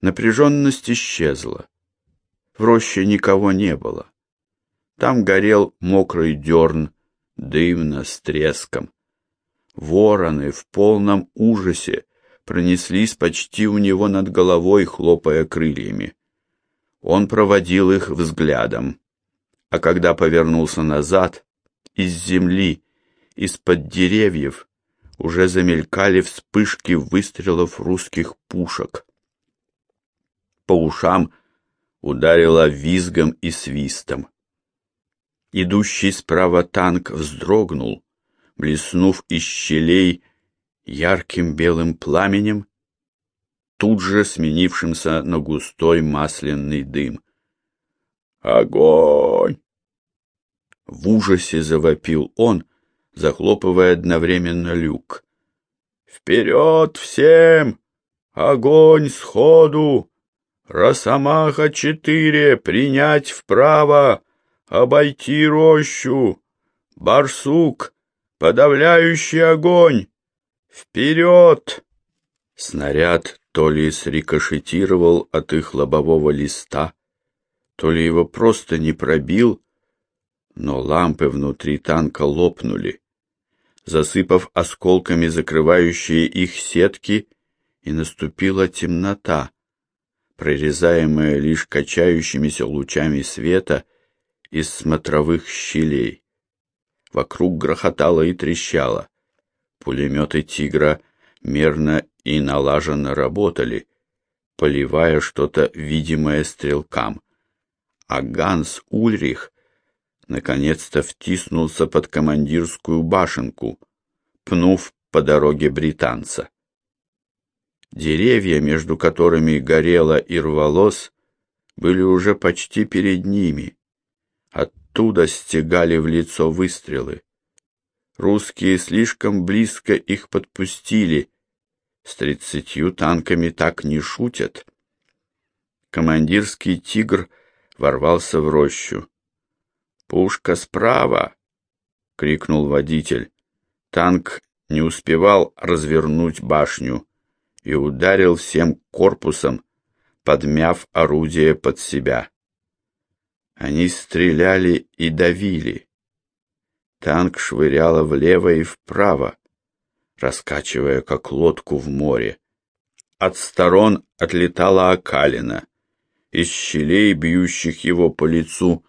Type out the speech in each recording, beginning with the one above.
Напряженность исчезла. В роще никого не было. Там горел мокрый дерн, дымно, с треском. Вороны в полном ужасе пронеслись почти у него над головой, хлопая крыльями. Он проводил их взглядом, а когда повернулся назад, из земли, из-под деревьев, уже замелькали вспышки выстрелов русских пушек. По ушам ударило визгом и свистом. Идущий справа танк вздрогнул, блеснув из щелей ярким белым пламенем, тут же сменившимся на густой масляный дым. «Огонь!» В ужасе завопил он, захлопывая одновременно люк. «Вперед всем! Огонь сходу! Росомаха-4, принять вправо! Обойти рощу! Барсук, подавляющий огонь! Вперед!» Снаряд то ли срикошетировал от их лобового листа, то ли его просто не пробил, но лампы внутри танка лопнули, засыпав осколками закрывающие их сетки, и наступила темнота, прорезаемая лишь качающимися лучами света из смотровых щелей. Вокруг грохотало и трещало. Пулеметы «Тигра» мерно и налаженно работали, поливая что-то видимое стрелкам. А Ганс Ульрих наконец-то втиснулся под командирскую башенку, пнув по дороге британца. Деревья, между которыми горело и рвалось, были уже почти перед ними. Оттуда стегали в лицо выстрелы. Русские слишком близко их подпустили. С тридцатью танками так не шутят. Командирский «Тигр» ворвался в рощу. «Пушка справа!» — крикнул водитель. Танк не успевал развернуть башню и ударил всем корпусом, подмяв орудие под себя. Они стреляли и давили. Танк швыряло влево и вправо, раскачивая как лодку в море. От сторон отлетала окалина. Из щелей, бьющих его по лицу,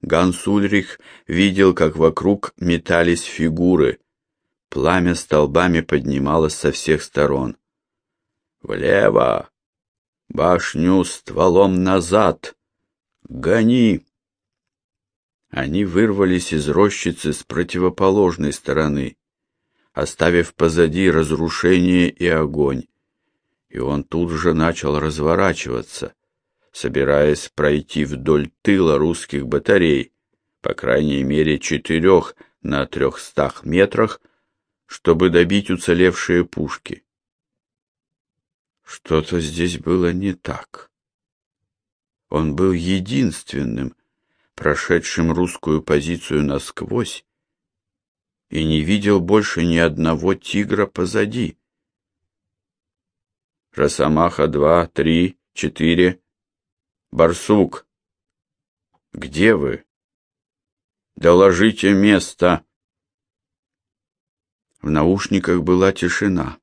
Ганс Ульрих видел, как вокруг метались фигуры. Пламя столбами поднималось со всех сторон. «Влево! Башню стволом назад! Гони!» Они вырвались из рощицы с противоположной стороны, оставив позади разрушение и огонь. И он тут же начал разворачиваться, собираясь пройти вдоль тыла русских батарей, по крайней мере четырех на трехстах метрах, чтобы добить уцелевшие пушки. Что-то здесь было не так. Он был единственным, прошедшим русскую позицию насквозь, и не видел больше ни одного тигра позади. Росомаха два, три, четыре, Барсук, где вы? Доложите место. В наушниках была тишина.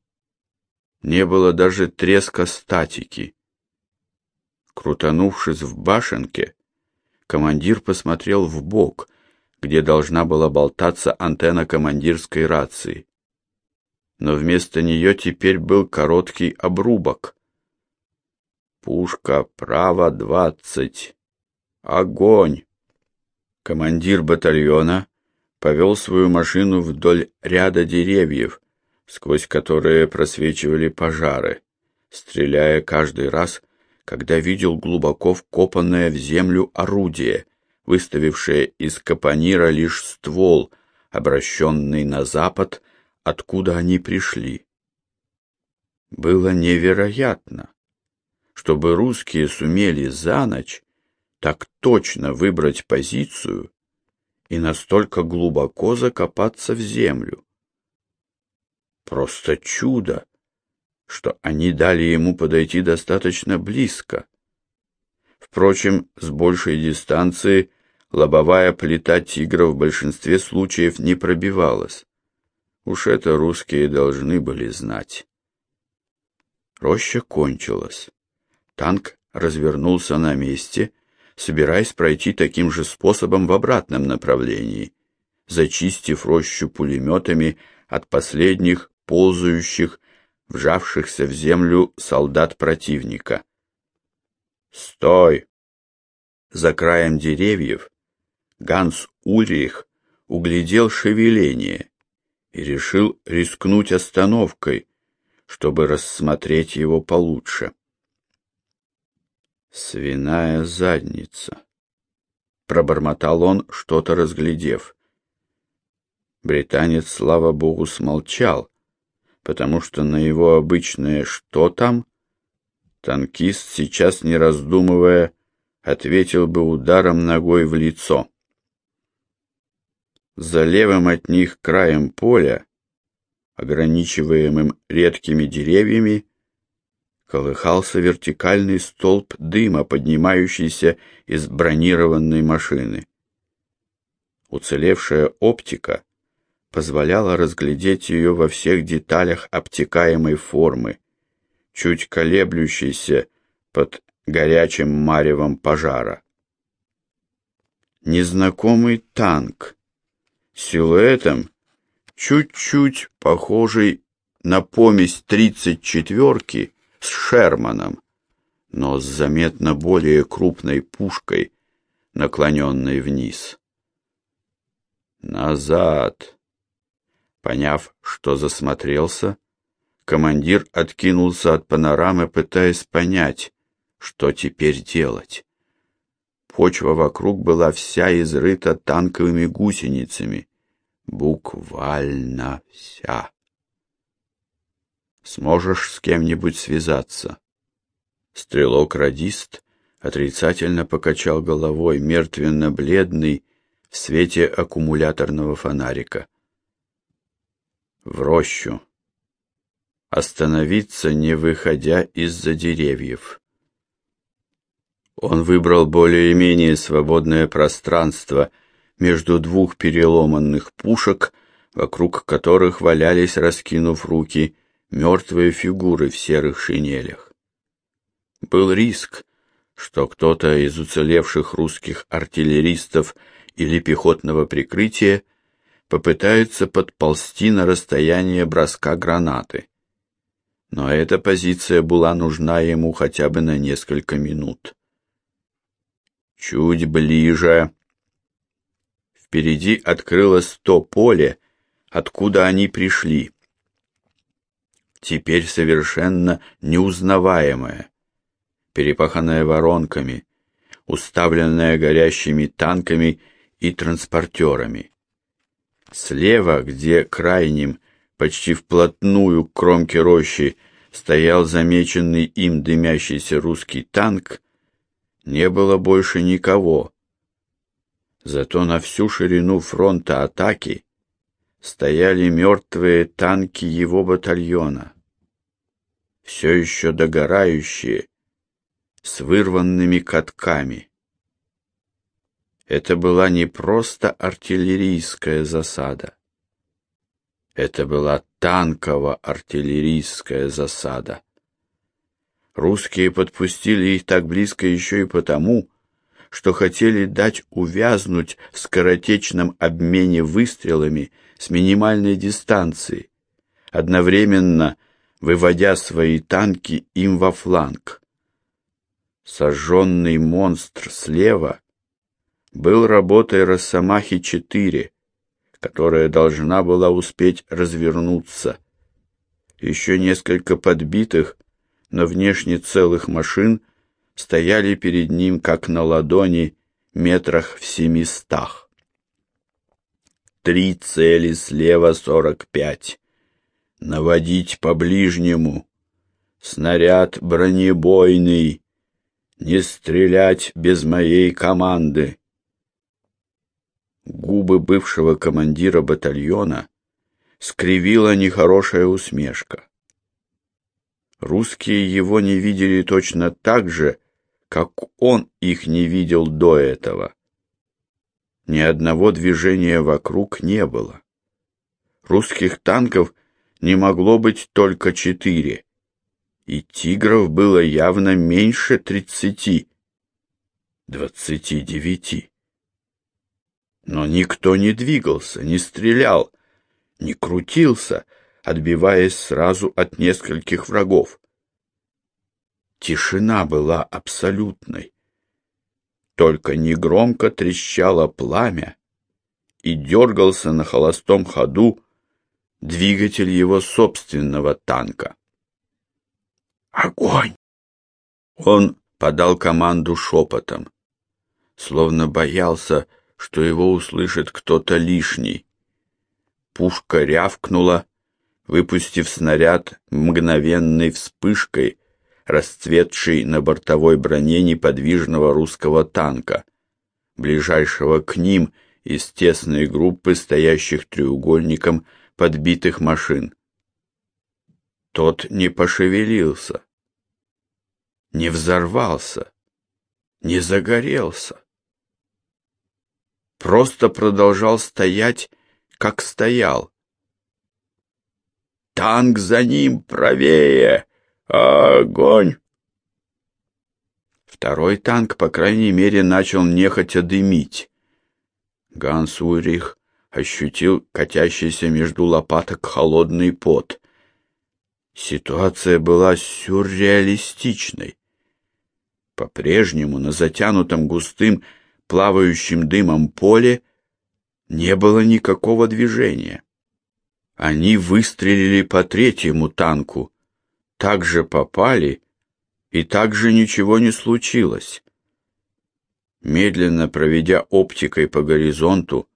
Не было даже треска статики. Крутанувшись в башенке, командир посмотрел в бок, где должна была болтаться антенна командирской рации. Но вместо нее теперь был короткий обрубок. Пушка право двадцать. Огонь! Командир батальона повел свою машину вдоль ряда деревьев, сквозь которые просвечивали пожары, стреляя каждый раз, когда видел глубоко вкопанное в землю орудие, выставившее из капонира лишь ствол, обращенный на запад, откуда они пришли. Было невероятно, чтобы русские сумели за ночь так точно выбрать позицию и настолько глубоко закопаться в землю. Просто чудо, что они дали ему подойти достаточно близко. Впрочем, с большей дистанции лобовая плита тигра в большинстве случаев не пробивалась. Уж это русские должны были знать. Роща кончилась. Танк развернулся на месте, собираясь пройти таким же способом в обратном направлении, зачистив рощу пулеметами от последних ползающих, вжавшихся в землю солдат противника. «Стой!» За краем деревьев Ганс Ульрих углядел шевеление и решил рискнуть остановкой, чтобы рассмотреть его получше. «Свиная задница», — пробормотал он, что-то разглядев. Британец, слава богу, смолчал, потому что на его обычное «что там?» танкист, сейчас не раздумывая, ответил бы ударом ногой в лицо. За левым от них краем поля, ограничиваемым редкими деревьями, колыхался вертикальный столб дыма, поднимающийся из бронированной машины. Уцелевшая оптика позволяла разглядеть ее во всех деталях обтекаемой формы, чуть колеблющейся под горячим маревом пожара. Незнакомый танк, силуэтом чуть-чуть похожий на помесь тридцать четверки с Шерманом, но с заметно более крупной пушкой, наклоненной вниз. Назад. Поняв, что засмотрелся, командир откинулся от панорамы, пытаясь понять, что теперь делать. Почва вокруг была вся изрыта танковыми гусеницами. Буквально вся. Сможешь с кем-нибудь связаться? Стрелок-радист отрицательно покачал головой, мертвенно-бледный, в свете аккумуляторного фонарика. В рощу. Остановиться, не выходя из-за деревьев. Он выбрал более-менее свободное пространство между двух переломанных пушек, вокруг которых валялись, раскинув руки, мертвые фигуры в серых шинелях. Был риск, что кто-то из уцелевших русских артиллеристов или пехотного прикрытия попытается подползти на расстояние броска гранаты. Но эта позиция была нужна ему хотя бы на несколько минут. Чуть ближе. Впереди открылось то поле, откуда они пришли. Теперь совершенно неузнаваемое, перепаханное воронками, уставленное горящими танками и транспортерами. Слева, где крайним, почти вплотную к кромке рощи, стоял замеченный им дымящийся русский танк, не было больше никого. Зато на всю ширину фронта атаки стояли мертвые танки его батальона, все еще догорающие, с вырванными катками. Это была не просто артиллерийская засада. Это была танково-артиллерийская засада. Русские подпустили их так близко еще и потому, что хотели дать увязнуть в скоротечном обмене выстрелами с минимальной дистанции, одновременно выводя свои танки им во фланг. Сожженный монстр слева был работой Росомахи-4, которая должна была успеть развернуться. Еще несколько подбитых но внешне целых машин стояли перед ним, как на ладони, метрах в семистах. Три цели слева сорок пять. Наводить по ближнему. Снаряд бронебойный. Не стрелять без моей команды. Губы бывшего командира батальона скривила нехорошая усмешка. Русские его не видели точно так же, как он их не видел до этого. Ни одного движения вокруг не было. Русских танков не могло быть только четыре, и тигров было явно меньше тридцати, двадцати девяти. Но никто не двигался, не стрелял, не крутился, отбиваясь сразу от нескольких врагов. Тишина была абсолютной. Только негромко трещало пламя и дергался на холостом ходу двигатель его собственного танка. «Огонь!» Он подал команду шепотом, словно боялся, что его услышит кто-то лишний. Пушка рявкнула, выпустив снаряд мгновенной вспышкой, расцветший на бортовой броне неподвижного русского танка, ближайшего к ним из тесной группы стоящих треугольником подбитых машин. Тот не пошевелился, не взорвался, не загорелся. Просто продолжал стоять, как стоял. «Танк за ним правее! Огонь!» Второй танк, по крайней мере, начал нехотя дымить. Ганс Урих ощутил катящийся между лопаток холодный пот. Ситуация была сюрреалистичной. По-прежнему на затянутом густым, плавающим дымом поле не было никакого движения. Они выстрелили по третьему танку, также попали, и также ничего не случилось. Медленно проведя оптикой по горизонту,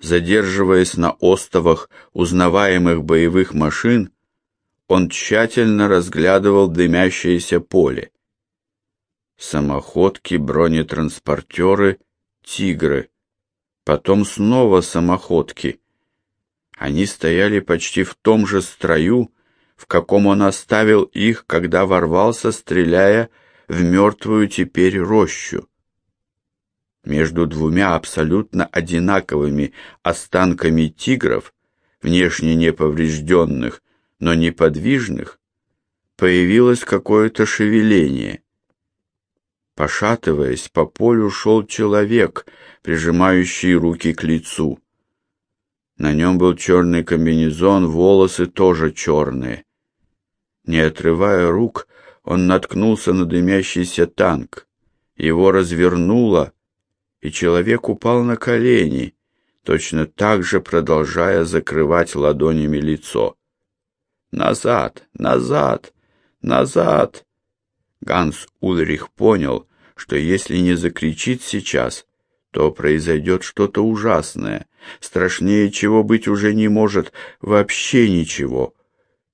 задерживаясь на остовах узнаваемых боевых машин, он тщательно разглядывал дымящееся поле. Самоходки, бронетранспортеры, тигры. Потом снова самоходки. Они стояли почти в том же строю, в каком он оставил их, когда ворвался, стреляя в мертвую теперь рощу между двумя абсолютно одинаковыми останками тигров, внешне неповрежденных, но неподвижных, появилось какое-то шевеление. Пошатываясь, по полю шел человек, прижимающий руки к лицу. На нем был черный комбинезон, волосы тоже черные. Не отрывая рук, он наткнулся на дымящийся танк. Его развернуло, и человек упал на колени, точно так же продолжая закрывать ладонями лицо. «Назад! Назад! Назад!» Ганс Ульрих понял, что если не закричит сейчас, то произойдет что-то ужасное, страшнее чего быть уже не может вообще ничего.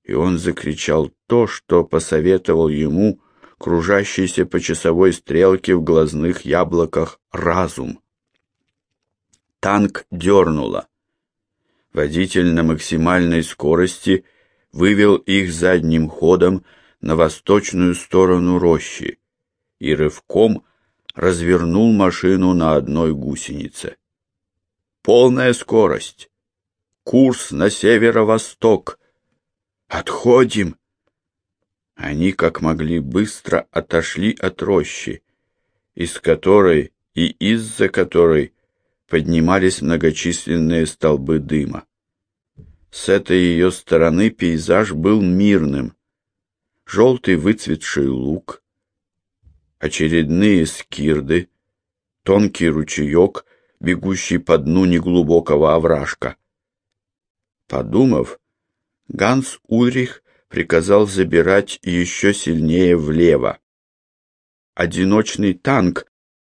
И он закричал то, что посоветовал ему кружащийся по часовой стрелке в глазных яблоках разум. Танк дернуло. Водитель на максимальной скорости вывел их задним ходом на восточную сторону рощи и рывком развернул машину на одной гусенице. Полная скорость. Курс на северо-восток. Отходим. Они как могли быстро отошли от рощи, из которой и из-за которой поднимались многочисленные столбы дыма. С этой ее стороны пейзаж был мирным. Желтый выцветший луг, очередные скирды, тонкий ручеек, бегущий по дну неглубокого овражка. Подумав, Ганс Ульрих приказал забирать еще сильнее влево. Одиночный танк,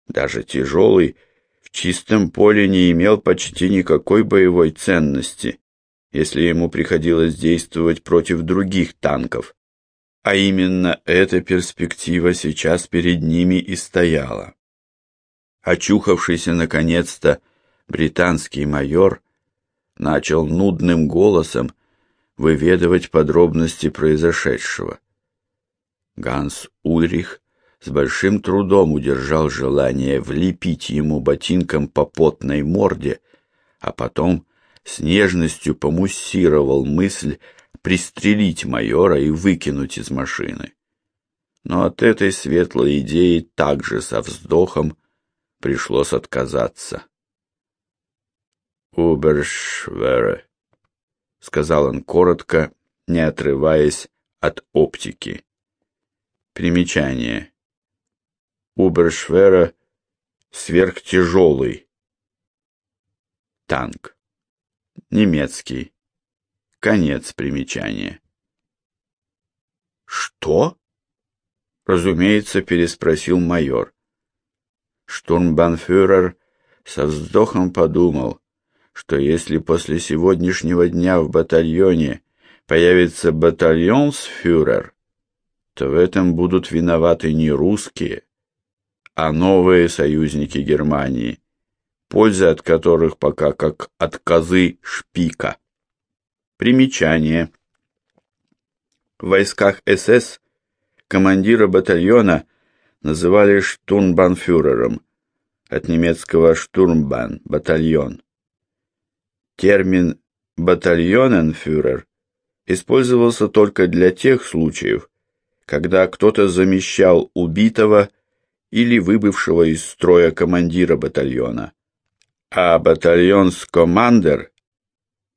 даже тяжелый, в чистом поле не имел почти никакой боевой ценности, если ему приходилось действовать против других танков. А именно эта перспектива сейчас перед ними и стояла. Очухавшийся наконец-то британский майор начал нудным голосом выведывать подробности произошедшего. Ганс Ульрих с большим трудом удержал желание влепить ему ботинком по потной морде, а потом с нежностью помуссировал мысль пристрелить майора и выкинуть из машины. Но от этой светлой идеи также со вздохом пришлось отказаться. «Убершвере», — сказал он коротко, не отрываясь от оптики. Примечание. Убершвера сверхтяжелый. Танк. Немецкий. Конец примечания. Что? Разумеется, переспросил майор. Штурмбанфюрер со вздохом подумал, что если после сегодняшнего дня в батальоне появится батальонсфюрер, то в этом будут виноваты не русские, а новые союзники Германии, польза от которых пока как от козы шпика. Примечание. В войсках СС командира батальона называли штурмбанфюрером, от немецкого «штурмбан» — батальон. Термин «батальоненфюрер» использовался только для тех случаев, когда кто-то замещал убитого или выбывшего из строя командира батальона, а батальонс-командер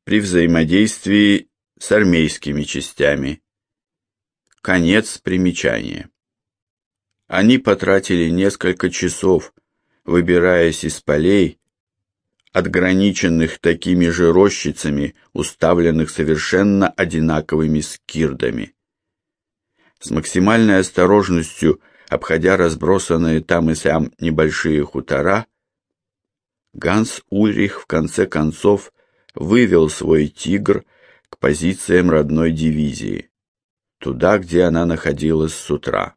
при взаимодействии с армейскими частями. Конец примечания. Они потратили несколько часов, выбираясь из полей, отграниченных такими же рощицами, уставленных совершенно одинаковыми скирдами. С максимальной осторожностью, обходя разбросанные там и сям небольшие хутора, Ганс Ульрих в конце концов вывел свой «Тигр» к позициям родной дивизии, туда, где она находилась с утра.